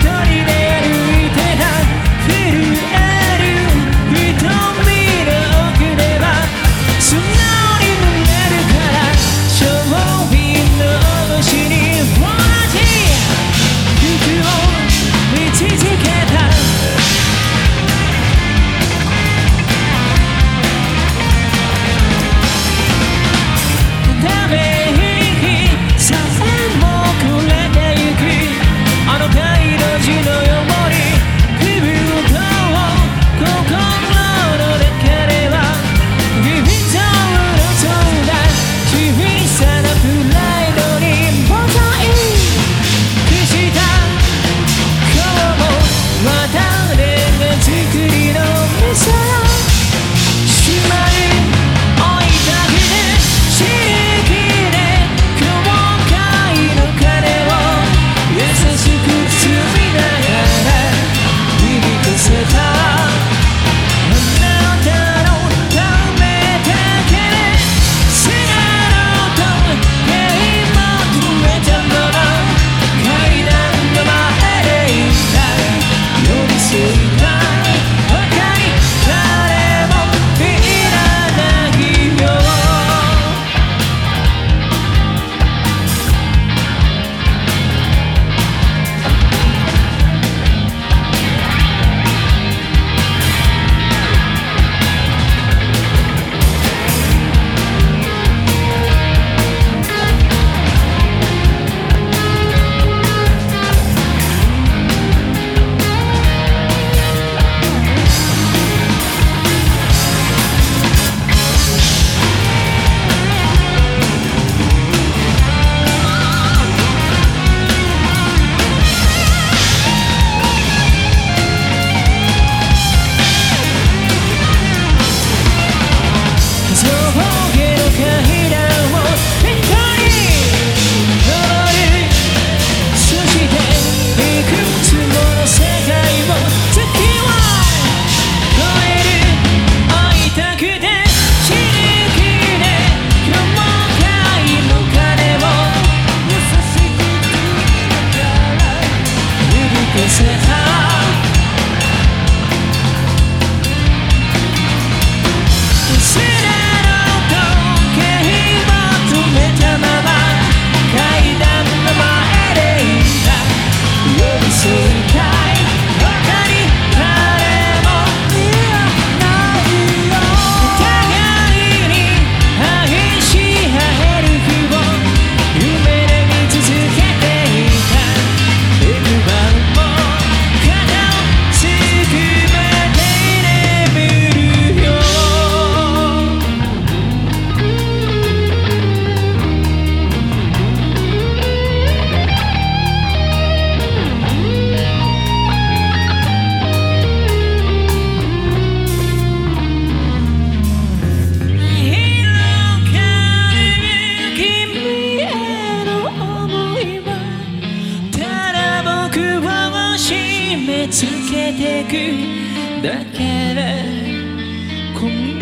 dirty. 僕を締め付けてくだから。